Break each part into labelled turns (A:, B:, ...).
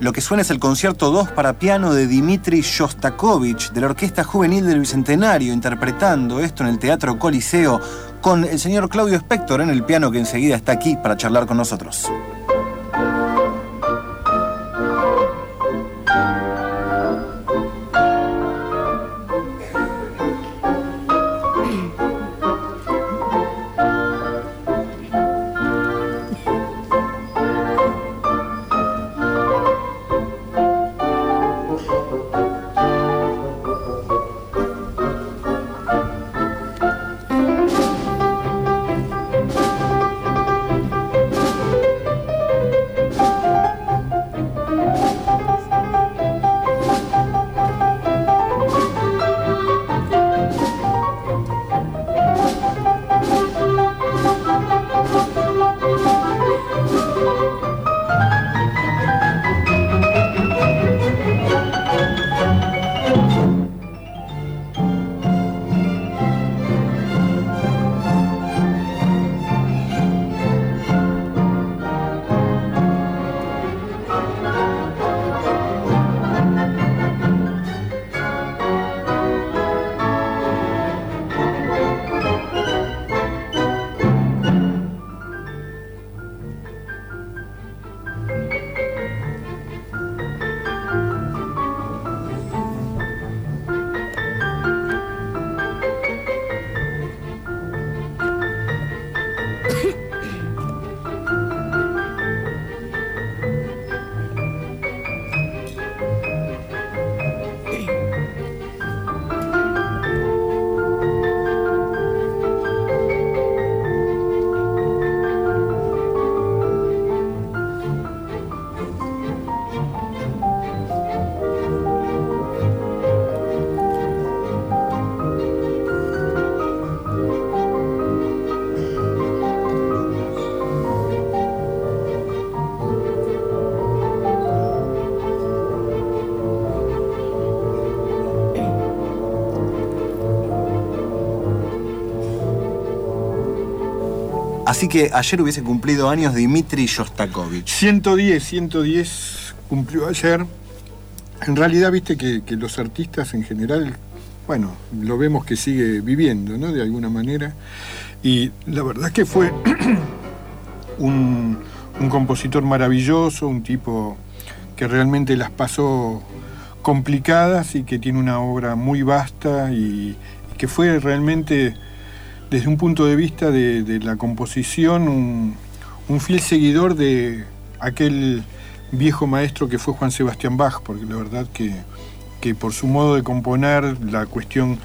A: Lo que suena es el concierto 2 para piano de Dmitri Shostakovich de la Orquesta Juvenil del Bicentenario, interpretando esto en el Teatro Coliseo con el señor Claudio Spector en el piano que enseguida está aquí para charlar con nosotros. Así que ayer hubiese cumplido años Dimitri Shostakovich.
B: 110, 110 cumplió ayer. En realidad, viste que, los artistas en general, bueno, lo vemos que sigue viviendo, ¿no? De alguna manera. Y la verdad que fue un, compositor maravilloso, un tipo que realmente las pasó complicadas y que tiene una obra muy vasta y que fue realmente desde un punto de vista de, la composición, un, fiel seguidor de aquel viejo maestro que fue Juan Sebastián Bach, porque la verdad que, que por su modo de componer, la cuestión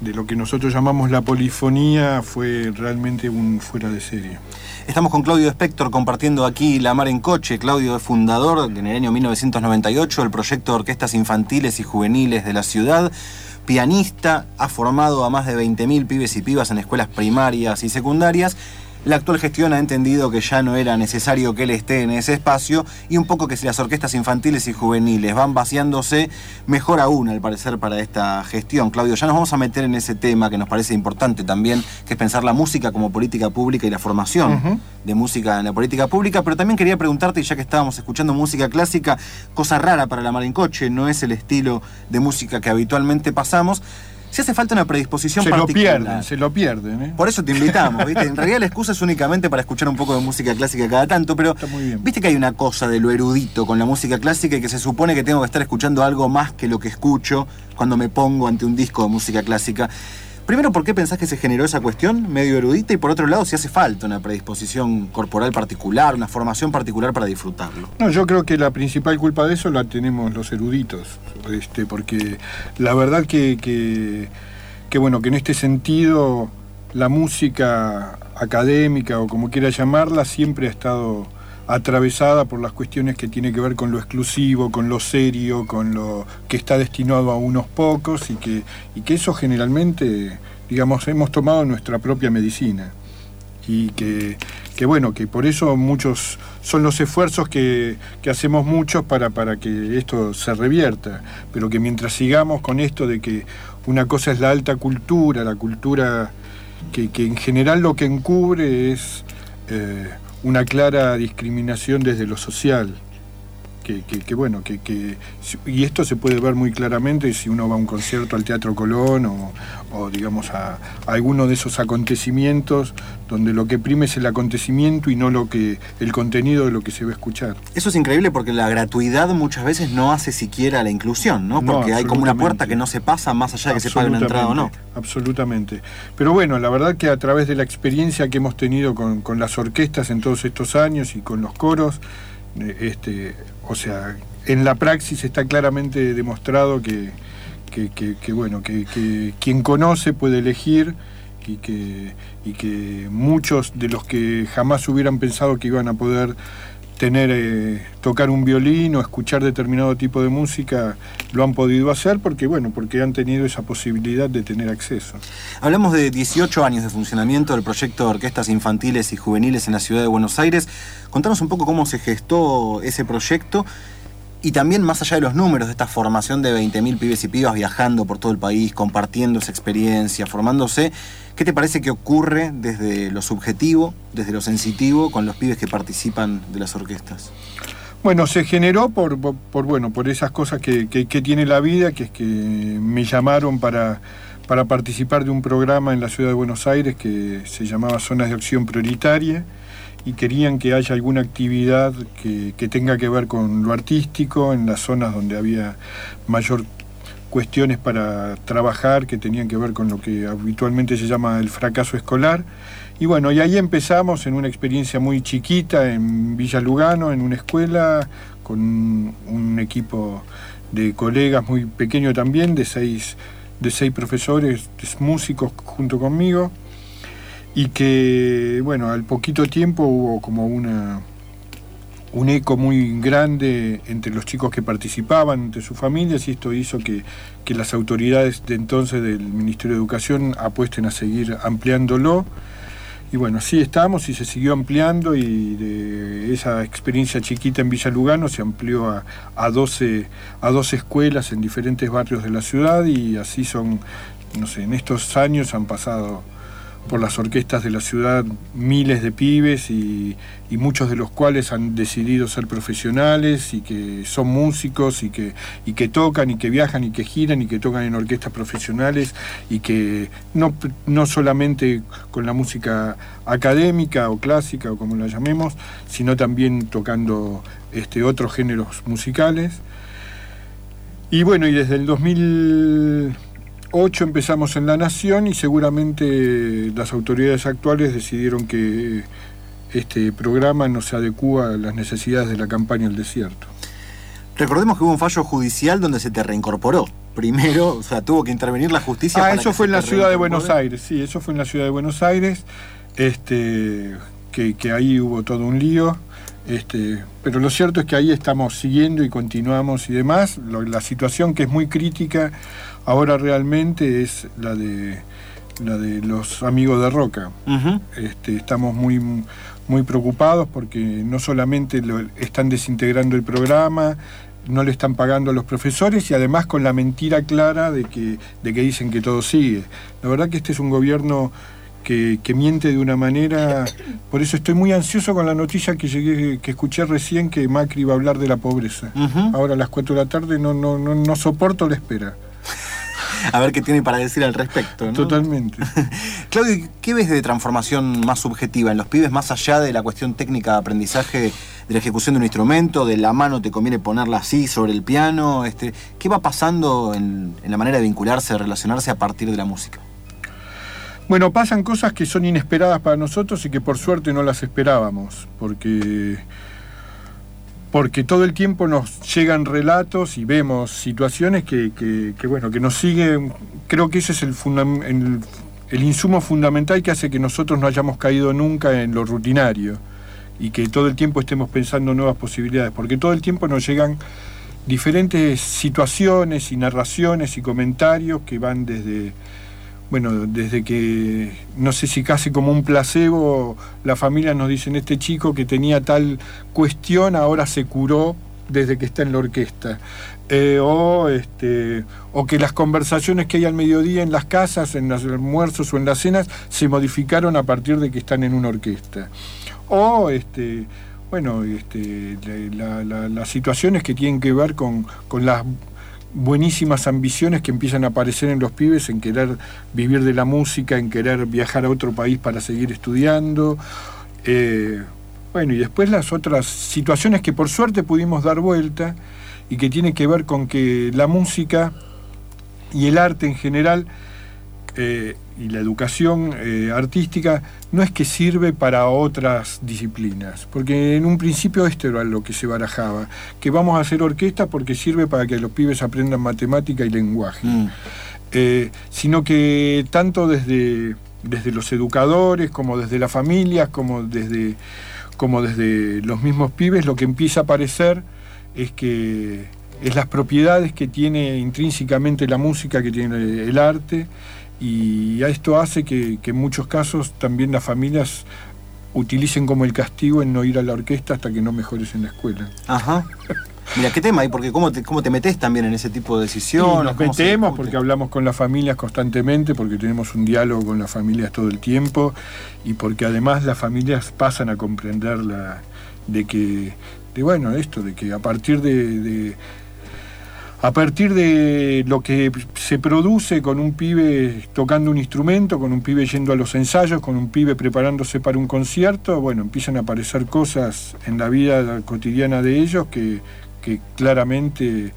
B: de lo que nosotros llamamos la polifonía fue realmente un fuera de serie.
A: Estamos con Claudio Spector compartiendo aquí La Mar en Coche. Claudio es fundador en el año 1998 del proyecto de orquestas infantiles y juveniles de la ciudad pianista, ha formado a más de 20.000 pibes y pibas en escuelas primarias y secundarias. La actual gestión ha entendido que ya no era necesario que él esté en ese espacio y un poco que si las orquestas infantiles y juveniles van vaciándose, mejor aún al parecer para esta gestión. Claudio, ya nos vamos a meter en ese tema que nos parece importante también, que es pensar la música como política pública y la formación de música en la política pública, pero también quería preguntarte, ya que estábamos escuchando música clásica, cosa rara para la Marincoche, no es el estilo de música que habitualmente pasamos, si hace falta una predisposición
B: se
A: particular.
B: Se lo pierden, se lo pierden. ¿eh?
A: Por eso te invitamos, ¿viste? En realidad la excusa es únicamente para escuchar un poco de música clásica cada tanto, pero viste que hay una cosa de lo erudito con la música clásica y que se supone que tengo que estar escuchando algo más que lo que escucho cuando me pongo ante un disco de música clásica. Primero, ¿por qué pensás que se generó esa cuestión medio erudita? Y por otro lado, si hace falta una predisposición corporal particular, una formación particular para disfrutarlo.
B: No, yo creo que la principal culpa de eso la tenemos los eruditos, este, porque la verdad que, que, bueno, que en este sentido la música académica o como quiera llamarla siempre ha estado atravesada por las cuestiones que tiene que ver con lo exclusivo, con lo serio, con lo que está destinado a unos pocos y que, y que eso generalmente, digamos, hemos tomado nuestra propia medicina. Y que, que bueno, que por eso muchos son los esfuerzos que, que hacemos muchos para, para que esto se revierta, pero que mientras sigamos con esto de que una cosa es la alta cultura, la cultura que, que en general lo que encubre es... Eh, una clara discriminación desde lo social que, bueno, que, y esto se puede ver muy claramente si uno va a un concierto al Teatro Colón o, digamos a, alguno de esos acontecimientos donde lo que prime es el acontecimiento y no lo que el contenido de lo que se va a escuchar.
A: Eso es increíble porque la gratuidad muchas veces no hace siquiera la inclusión, ¿no? Porque hay como una puerta que no se pasa más allá de que se pague una entrada o no.
B: Absolutamente. Pero bueno, la verdad que a través de la experiencia que hemos tenido con, con las orquestas en todos estos años y con los coros, este, o sea, en la praxis está claramente demostrado que, bueno, que, quien conoce puede elegir y que, y que muchos de los que jamás hubieran pensado que iban a poder tener, eh, tocar un violín o escuchar determinado tipo de música, lo han podido hacer porque, bueno, porque han tenido esa posibilidad de tener acceso.
A: Hablamos de 18 años de funcionamiento del proyecto de orquestas infantiles y juveniles en la ciudad de Buenos Aires. Contanos un poco cómo se gestó ese proyecto y también más allá de los números de esta formación de 20.000 pibes y pibas viajando por todo el país, compartiendo esa experiencia, formándose, ¿qué te parece que ocurre desde lo subjetivo, desde lo sensitivo, con los pibes que participan de las orquestas?
B: Bueno, se generó por, bueno, por esas cosas que, tiene la vida, que es que me llamaron para, para participar de un programa en la ciudad de Buenos Aires que se llamaba Zonas de Acción Prioritaria y querían que haya alguna actividad que, tenga que ver con lo artístico en las zonas donde había mayor cuestiones para trabajar que tenían que ver con lo que habitualmente se llama el fracaso escolar. Y bueno, y ahí empezamos en una experiencia muy chiquita en Villa Lugano, en una escuela, con un equipo de colegas muy pequeño también, de seis, de seis profesores, músicos junto conmigo y que, bueno, al poquito tiempo hubo como una un eco muy grande entre los chicos que participaban, entre sus familias, y esto hizo que, que las autoridades de entonces del Ministerio de Educación apuesten a seguir ampliándolo. Y bueno, sí estamos y se siguió ampliando y de esa experiencia chiquita en Villa Lugano se amplió a, a, 12, a 12 escuelas en diferentes barrios de la ciudad y así son, no sé, en estos años han pasado por las orquestas de la ciudad miles de pibes y, muchos de los cuales han decidido ser profesionales y que son músicos y que, y que tocan y que viajan y que giran y que tocan en orquestas profesionales y que no, no solamente con la música académica o clásica o como la llamemos, sino también tocando este, otros géneros musicales. Y bueno, y desde el 2000 8 empezamos en La Nación y seguramente las autoridades actuales decidieron que este programa no se adecúa a las necesidades de la campaña del desierto.
A: Recordemos que hubo un fallo judicial donde se te reincorporó. Primero, o sea, tuvo que intervenir la justicia.
B: Ah, eso fue en la ciudad de Buenos Aires, sí, eso fue en la ciudad de Buenos Aires, este, que, ahí hubo todo un lío. Este, pero lo cierto es que ahí estamos siguiendo y continuamos y demás. la situación que es muy crítica ahora realmente es la de la de los amigos de Roca. este, estamos muy, muy preocupados porque no solamente lo, están desintegrando el programa, no le están pagando a los profesores y además con la mentira clara de que, de que dicen que todo sigue. La verdad que este es un gobierno que, miente de una manera. Por eso estoy muy ansioso con la noticia que llegué, que escuché recién que Macri iba a hablar de la pobreza. Ahora a las 4 de la tarde no, no, no, no soporto la espera
A: a ver qué tiene para decir al respecto.
B: Totalmente.
A: Claudio, ¿qué ves de transformación más subjetiva en los pibes, más allá de la cuestión técnica de aprendizaje de la ejecución de un instrumento, de la mano te conviene ponerla así sobre el piano? Este, ¿Qué va pasando en, en la manera de vincularse, de relacionarse a partir de la música?
B: Bueno, pasan cosas que son inesperadas para nosotros y que por suerte no las esperábamos, porque porque todo el tiempo nos llegan relatos y vemos situaciones que, bueno, que nos siguen, creo que ese es el, el, insumo fundamental que hace que nosotros no hayamos caído nunca en lo rutinario y que todo el tiempo estemos pensando nuevas posibilidades, porque todo el tiempo nos llegan diferentes situaciones y narraciones y comentarios que van desde bueno, desde que, no sé si casi como un placebo, la familia nos dicen, este chico que tenía tal cuestión ahora se curó desde que está en la orquesta. Eh, o, este, o que las conversaciones que hay al mediodía en las casas, en los almuerzos o en las cenas, se modificaron a partir de que están en una orquesta. O, este, bueno, este, las situaciones que tienen que ver con, las buenísimas ambiciones que empiezan a aparecer en los pibes en querer vivir de la música, en querer viajar a otro país para seguir estudiando. Eh, bueno, y después las otras situaciones que por suerte pudimos dar vuelta y que tiene que ver con que la música y el arte en general eh, y la educación eh, artística no es que sirve para otras disciplinas, porque en un principio esto era lo que se barajaba, que vamos a hacer orquesta porque sirve para que los pibes aprendan matemática y lenguaje, mm. eh, sino que tanto desde, desde los educadores como desde las familias, como desde, como desde los mismos pibes, lo que empieza a aparecer es que es las propiedades que tiene intrínsecamente la música, que tiene el arte, y esto hace que, en muchos casos también las familias utilicen como el castigo en no ir a la orquesta hasta que no mejores en la escuela.
A: Ajá. Mira, qué tema, y porque cómo te, cómo te metes también en ese tipo de decisiones.
B: nos metemos porque hablamos con las familias constantemente, porque tenemos un diálogo con las familias todo el tiempo, y porque además las familias pasan a comprender la, de que, de bueno, esto, de que a partir de a partir de lo que se produce con un pibe tocando un instrumento, con un pibe yendo a los ensayos, con un pibe preparándose para un concierto, bueno, empiezan a aparecer cosas en la vida cotidiana de ellos que, que claramente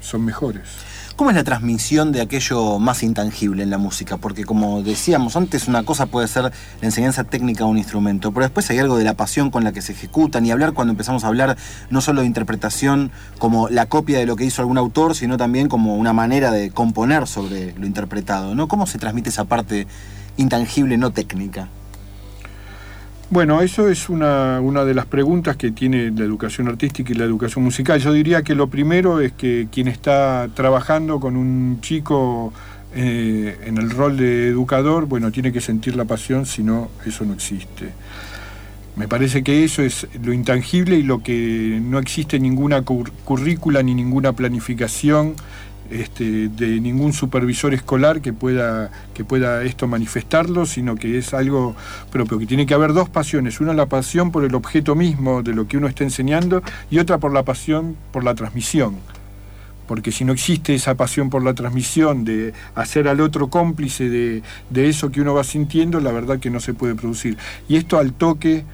B: son mejores.
A: ¿Cómo es la transmisión de aquello más intangible en la música? Porque como decíamos antes, una cosa puede ser la enseñanza técnica de un instrumento, pero después hay algo de la pasión con la que se ejecutan y hablar cuando empezamos a hablar no solo de interpretación como la copia de lo que hizo algún autor, sino también como una manera de componer sobre lo interpretado, ¿no? ¿Cómo se transmite esa parte intangible, no técnica?
B: Bueno, eso es una, de las preguntas que tiene la educación artística y la educación musical. Yo diría que lo primero es que quien está trabajando con un chico eh, en el rol de educador, bueno, tiene que sentir la pasión, si no, eso no existe. Me parece que eso es lo intangible y lo que no existe ninguna currícula ni ninguna planificación este, de ningún supervisor escolar que pueda, que pueda esto manifestarlo, sino que es algo propio, que tiene que haber dos pasiones, una la pasión por el objeto mismo de lo que uno está enseñando y otra por la pasión por la transmisión. Porque si no existe esa pasión por la transmisión, de hacer al otro cómplice de, eso que uno va sintiendo, la verdad que no se puede producir. Y esto al toque...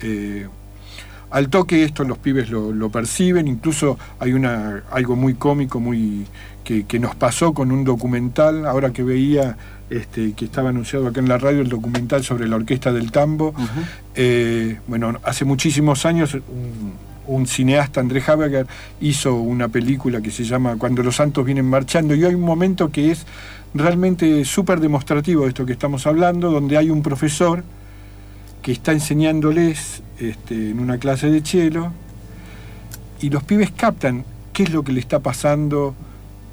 B: Eh, al toque esto los pibes lo, lo, perciben, incluso hay una, algo muy cómico, muy, que, nos pasó con un documental, ahora que veía este, que estaba anunciado acá en la radio el documental sobre la orquesta del tambo. Eh, bueno, hace muchísimos años un, cineasta, André Haberger, hizo una película que se llama Cuando los santos vienen marchando y hay un momento que es realmente súper demostrativo de esto que estamos hablando, donde hay un profesor que está enseñándoles este, en una clase de cello y los pibes captan qué es lo que le está pasando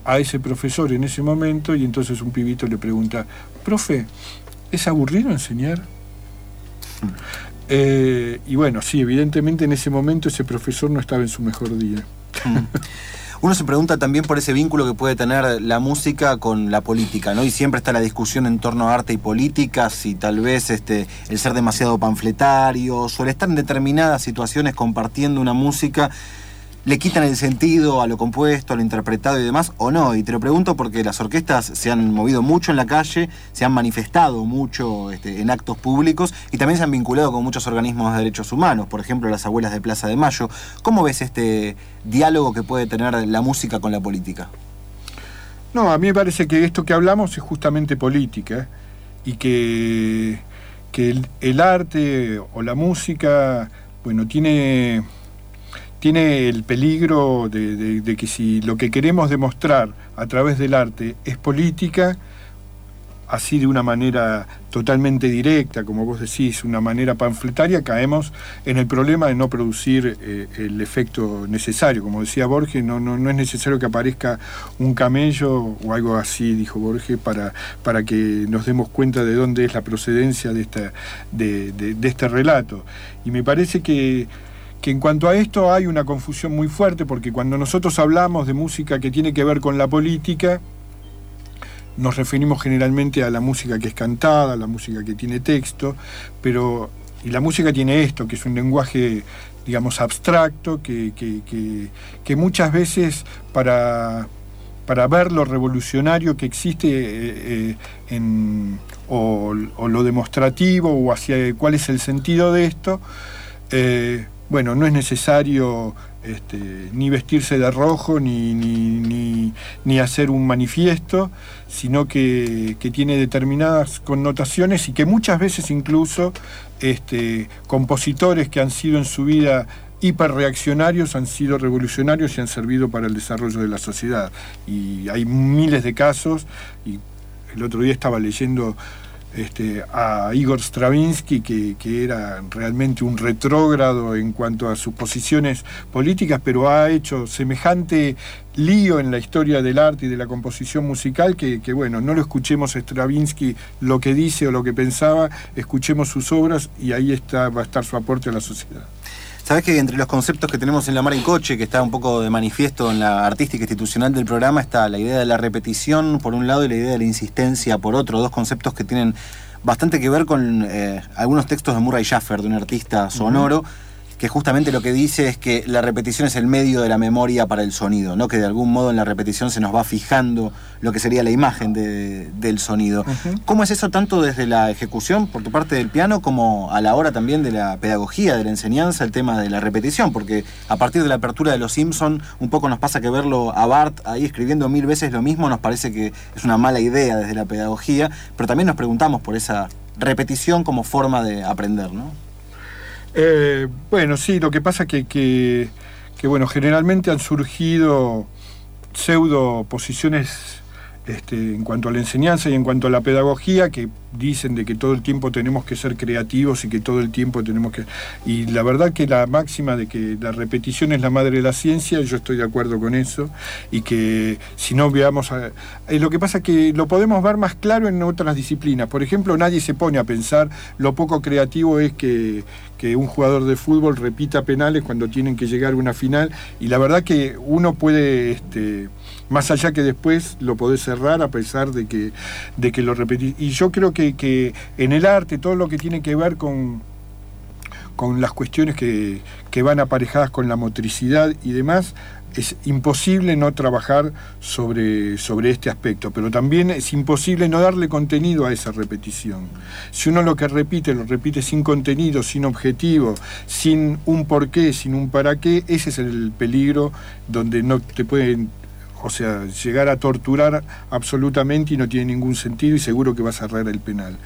B: a ese profesor en ese momento y entonces un pibito le pregunta, profe, ¿es aburrido enseñar? Eh, y bueno, sí, evidentemente en ese momento ese profesor no estaba en su mejor día.
A: Uno se pregunta también por ese vínculo que puede tener la música con la política, ¿no? Y siempre está la discusión en torno a arte y política, si tal vez este, el ser demasiado panfletario, o estar en determinadas situaciones compartiendo una música le quitan el sentido a lo compuesto, a lo interpretado y demás, o no. Y te lo pregunto porque las orquestas se han movido mucho en la calle, se han manifestado mucho este, en actos públicos y también se han vinculado con muchos organismos de derechos humanos, por ejemplo las abuelas de Plaza de Mayo. ¿Cómo ves este diálogo que puede tener la música con la política?
B: No, a mí me parece que esto que hablamos es justamente política y que, que el arte o la música, bueno, tiene tiene el peligro de, que si lo que queremos demostrar a través del arte es política, así de una manera totalmente directa, como vos decís, una manera panfletaria, caemos en el problema de no producir eh, el efecto necesario. Como decía Borges, no, no, es necesario que aparezca un camello o algo así, dijo Borges, para, para que nos demos cuenta de dónde es la procedencia de, esta, de este relato. Y me parece que que en cuanto a esto hay una confusión muy fuerte, porque cuando nosotros hablamos de música que tiene que ver con la política, nos referimos generalmente a la música que es cantada, a la música que tiene texto, pero y la música tiene esto, que es un lenguaje digamos, abstracto, que, que, muchas veces para, para, ver lo revolucionario que existe eh, en, o, lo demostrativo o hacia cuál es el sentido de esto, bueno, no es necesario este, ni vestirse de rojo, ni, ni, hacer un manifiesto, sino que, tiene determinadas connotaciones y que muchas veces incluso este, compositores que han sido en su vida hiperreaccionarios han sido revolucionarios y han servido para el desarrollo de la sociedad. Y hay miles de casos, y el otro día estaba leyendo este, a Igor Stravinsky, que, era realmente un retrógrado en cuanto a sus posiciones políticas, pero ha hecho semejante lío en la historia del arte y de la composición musical que, bueno, no lo escuchemos a Stravinsky lo que dice o lo que pensaba, escuchemos sus obras y ahí está, va a estar su aporte a la sociedad.
A: Sabes que entre los conceptos que tenemos en La Mar en Coche, que está un poco de manifiesto en la artística institucional del programa, está la idea de la repetición por un lado y la idea de la insistencia por otro, dos conceptos que tienen bastante que ver con eh, algunos textos de Murray Schaffer, de un artista sonoro que justamente lo que dice es que la repetición es el medio de la memoria para el sonido, ¿no? que de algún modo en la repetición se nos va fijando lo que sería la imagen del sonido. ¿Cómo es eso tanto desde la ejecución por tu parte del piano como a la hora también de la pedagogía, de la enseñanza, el tema de la repetición? Porque a partir de la apertura de Los Simpson un poco nos pasa que verlo a Bart ahí escribiendo mil veces lo mismo nos parece que es una mala idea desde la pedagogía, pero también nos preguntamos por esa repetición como forma de aprender, ¿no?
B: Eh, bueno, sí, lo que pasa que, que, que bueno, generalmente han surgido pseudo posiciones este, en cuanto a la enseñanza y en cuanto a la pedagogía, que dicen de que todo el tiempo tenemos que ser creativos y que todo el tiempo tenemos que... Y la verdad que la máxima de que la repetición es la madre de la ciencia, yo estoy de acuerdo con eso, y que si no veamos... Eh, lo que pasa es que lo podemos ver más claro en otras disciplinas. Por ejemplo, nadie se pone a pensar lo poco creativo es que, que un jugador de fútbol repita penales cuando tienen que llegar a una final, y la verdad que uno puede... Este, más allá que después lo podés cerrar a pesar de que, de que lo repetís. Y yo creo que, en el arte, todo lo que tiene que ver con, con las cuestiones que, van aparejadas con la motricidad y demás, es imposible no trabajar sobre, sobre este aspecto, pero también es imposible no darle contenido a esa repetición. Si uno lo que repite lo repite sin contenido, sin objetivo, sin un porqué, sin un para qué, ese es el peligro donde no te pueden o sea, llegar a torturar absolutamente y no tiene ningún sentido y seguro que va a cerrar el penal.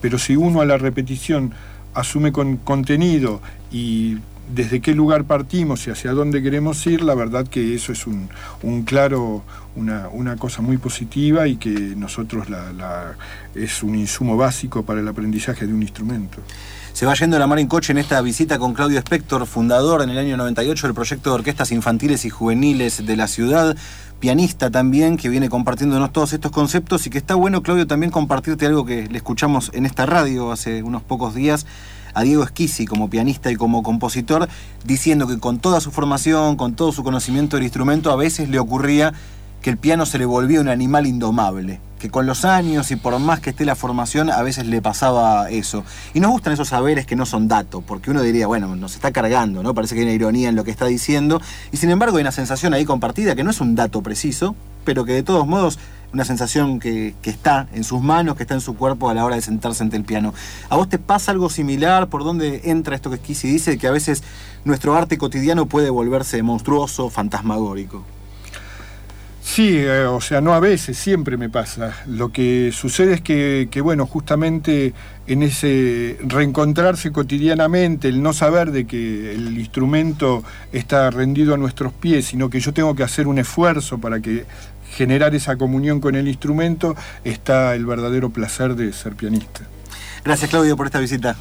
B: Pero si uno a la repetición asume con contenido y desde qué lugar partimos y hacia dónde queremos ir, la verdad que eso es un, claro, una, cosa muy positiva y que nosotros la, es un insumo básico para el aprendizaje de un instrumento.
A: Se va yendo la mar en coche en esta visita con Claudio Spector, fundador en el año 98 del proyecto de orquestas infantiles y juveniles de la ciudad. Pianista también, que viene compartiéndonos todos estos conceptos y que está bueno, Claudio, también compartirte algo que le escuchamos en esta radio hace unos pocos días a Diego Esquisi como pianista y como compositor, diciendo que con toda su formación, con todo su conocimiento del instrumento, a veces le ocurría que el piano se le volvía un animal indomable, que con los años y por más que esté la formación, a veces le pasaba eso. Y nos gustan esos saberes que no son datos, porque uno diría, bueno, nos está cargando, ¿no? Parece que hay una ironía en lo que está diciendo, y sin embargo hay una sensación ahí compartida que no es un dato preciso, pero que de todos modos una sensación que, está en sus manos, que está en su cuerpo a la hora de sentarse ante el piano. ¿A vos te pasa algo similar? ¿Por dónde entra esto que Kisi dice? Que a veces nuestro arte cotidiano puede volverse monstruoso, fantasmagórico.
B: Sí, eh, o sea, no a veces, siempre me pasa. Lo que sucede es que, bueno, justamente en ese reencontrarse cotidianamente, el no saber de que el instrumento está rendido a nuestros pies, sino que yo tengo que hacer un esfuerzo para que generar esa comunión con el instrumento, está el verdadero placer de ser pianista.
A: Gracias Claudio por esta visita.